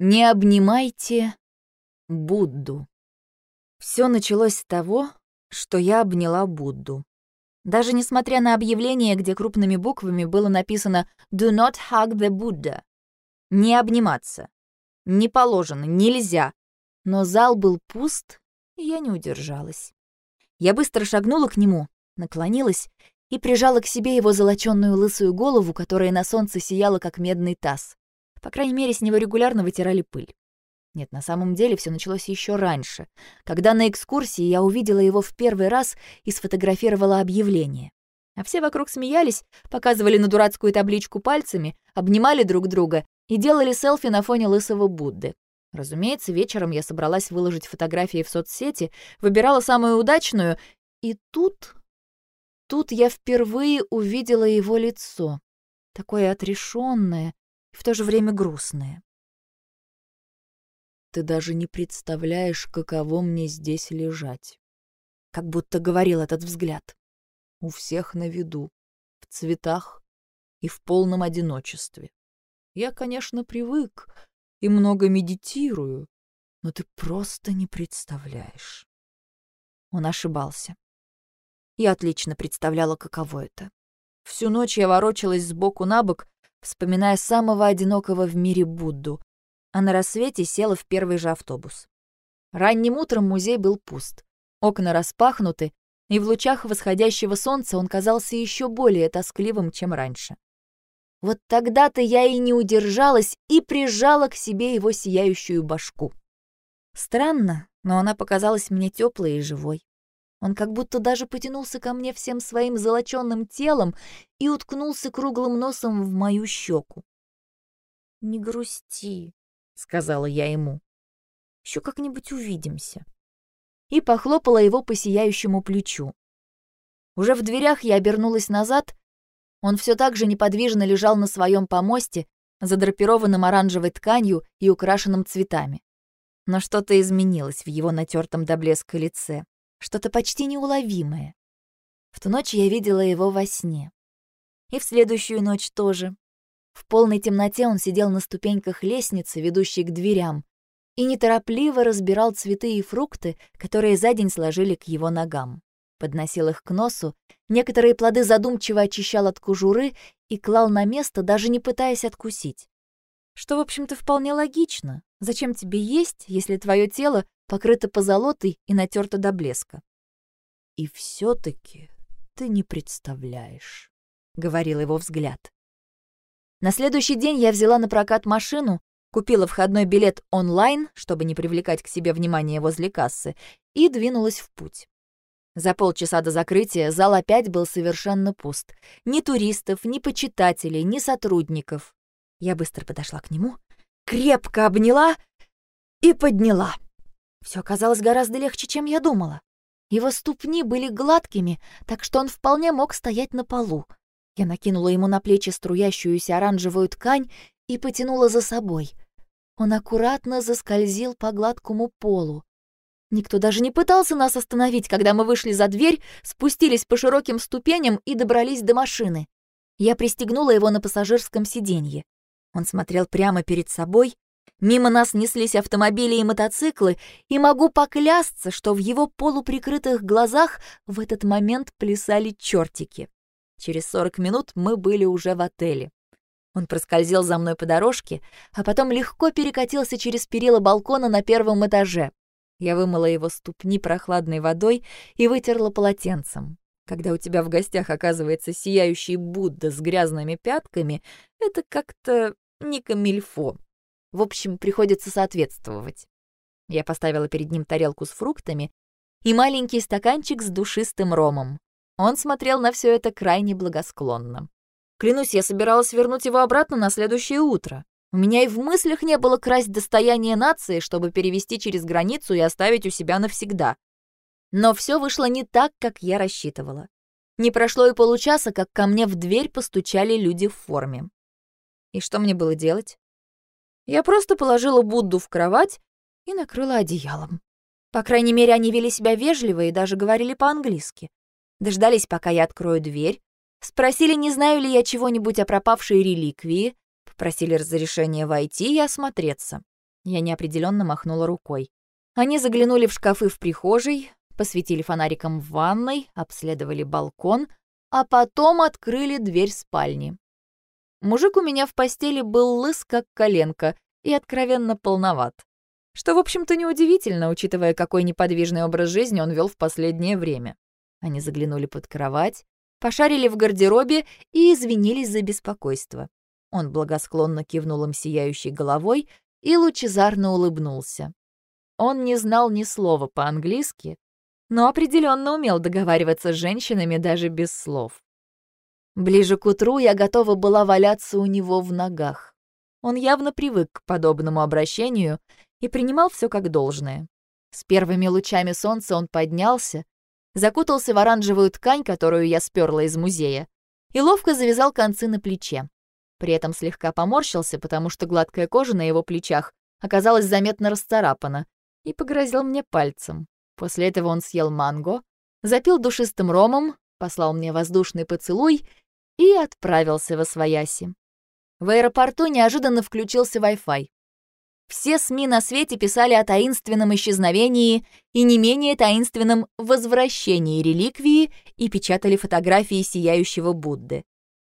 Не обнимайте Будду. Все началось с того, что я обняла Будду. Даже несмотря на объявление, где крупными буквами было написано «Do not hug the Buddha». Не обниматься. Не положено, нельзя. Но зал был пуст, и я не удержалась. Я быстро шагнула к нему, наклонилась и прижала к себе его золочёную лысую голову, которая на солнце сияла, как медный таз. По крайней мере, с него регулярно вытирали пыль. Нет, на самом деле все началось еще раньше, когда на экскурсии я увидела его в первый раз и сфотографировала объявление. А все вокруг смеялись, показывали на дурацкую табличку пальцами, обнимали друг друга и делали селфи на фоне лысого Будды. Разумеется, вечером я собралась выложить фотографии в соцсети, выбирала самую удачную, и тут... Тут я впервые увидела его лицо, такое отрешенное, в то же время грустное. «Ты даже не представляешь, каково мне здесь лежать», — как будто говорил этот взгляд. «У всех на виду, в цветах и в полном одиночестве. Я, конечно, привык и много медитирую, но ты просто не представляешь». Он ошибался. Я отлично представляла, каково это. Всю ночь я ворочалась сбоку на бок, вспоминая самого одинокого в мире Будду, а на рассвете села в первый же автобус. Ранним утром музей был пуст. Окна распахнуты, и в лучах восходящего солнца он казался еще более тоскливым, чем раньше. Вот тогда-то я и не удержалась и прижала к себе его сияющую башку. Странно, но она показалась мне теплой и живой. Он как будто даже потянулся ко мне всем своим золоченным телом и уткнулся круглым носом в мою щеку. «Не грусти», — сказала я ему. «Еще как-нибудь увидимся». И похлопала его по сияющему плечу. Уже в дверях я обернулась назад. Он все так же неподвижно лежал на своем помосте, задрапированном оранжевой тканью и украшенным цветами. Но что-то изменилось в его натертом до блеска лице что-то почти неуловимое. В ту ночь я видела его во сне. И в следующую ночь тоже. В полной темноте он сидел на ступеньках лестницы, ведущей к дверям, и неторопливо разбирал цветы и фрукты, которые за день сложили к его ногам. Подносил их к носу, некоторые плоды задумчиво очищал от кожуры и клал на место, даже не пытаясь откусить. Что, в общем-то, вполне логично. Зачем тебе есть, если твое тело покрыто позолотой и натерто до блеска. «И все-таки ты не представляешь», — говорил его взгляд. На следующий день я взяла на прокат машину, купила входной билет онлайн, чтобы не привлекать к себе внимание возле кассы, и двинулась в путь. За полчаса до закрытия зал опять был совершенно пуст. Ни туристов, ни почитателей, ни сотрудников. Я быстро подошла к нему, крепко обняла и подняла. Все оказалось гораздо легче, чем я думала. Его ступни были гладкими, так что он вполне мог стоять на полу. Я накинула ему на плечи струящуюся оранжевую ткань и потянула за собой. Он аккуратно заскользил по гладкому полу. Никто даже не пытался нас остановить, когда мы вышли за дверь, спустились по широким ступеням и добрались до машины. Я пристегнула его на пассажирском сиденье. Он смотрел прямо перед собой, Мимо нас неслись автомобили и мотоциклы, и могу поклясться, что в его полуприкрытых глазах в этот момент плясали чертики. Через 40 минут мы были уже в отеле. Он проскользил за мной по дорожке, а потом легко перекатился через перила балкона на первом этаже. Я вымыла его ступни прохладной водой и вытерла полотенцем. Когда у тебя в гостях оказывается сияющий Будда с грязными пятками, это как-то не камильфо. В общем, приходится соответствовать. Я поставила перед ним тарелку с фруктами и маленький стаканчик с душистым ромом. Он смотрел на все это крайне благосклонно. Клянусь, я собиралась вернуть его обратно на следующее утро. У меня и в мыслях не было красть достояние нации, чтобы перевести через границу и оставить у себя навсегда. Но все вышло не так, как я рассчитывала. Не прошло и получаса, как ко мне в дверь постучали люди в форме. И что мне было делать? Я просто положила Будду в кровать и накрыла одеялом. По крайней мере, они вели себя вежливо и даже говорили по-английски. Дождались, пока я открою дверь, спросили, не знаю ли я чего-нибудь о пропавшей реликвии, попросили разрешения войти и осмотреться. Я неопределенно махнула рукой. Они заглянули в шкафы в прихожей, посветили фонариком в ванной, обследовали балкон, а потом открыли дверь спальни. Мужик у меня в постели был лыс, как коленка, и откровенно полноват. Что, в общем-то, неудивительно, учитывая, какой неподвижный образ жизни он вел в последнее время. Они заглянули под кровать, пошарили в гардеробе и извинились за беспокойство. Он благосклонно кивнул им сияющей головой и лучезарно улыбнулся. Он не знал ни слова по-английски, но определенно умел договариваться с женщинами даже без слов. Ближе к утру я готова была валяться у него в ногах. Он явно привык к подобному обращению и принимал все как должное. С первыми лучами солнца он поднялся, закутался в оранжевую ткань, которую я сперла из музея, и ловко завязал концы на плече. При этом слегка поморщился, потому что гладкая кожа на его плечах оказалась заметно расцарапана, и погрозил мне пальцем. После этого он съел манго, запил душистым ромом, послал мне воздушный поцелуй и отправился во свояси. В аэропорту неожиданно включился Wi-Fi. Все СМИ на свете писали о таинственном исчезновении и не менее таинственном возвращении реликвии и печатали фотографии сияющего Будды.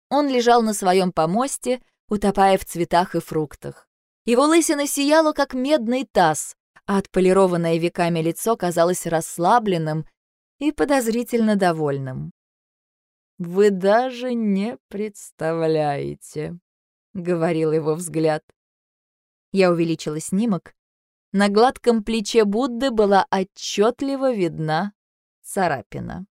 Он лежал на своем помосте, утопая в цветах и фруктах. Его лысина сияла, как медный таз, а отполированное веками лицо казалось расслабленным и подозрительно довольным. «Вы даже не представляете», — говорил его взгляд. Я увеличила снимок. На гладком плече Будды была отчетливо видна царапина.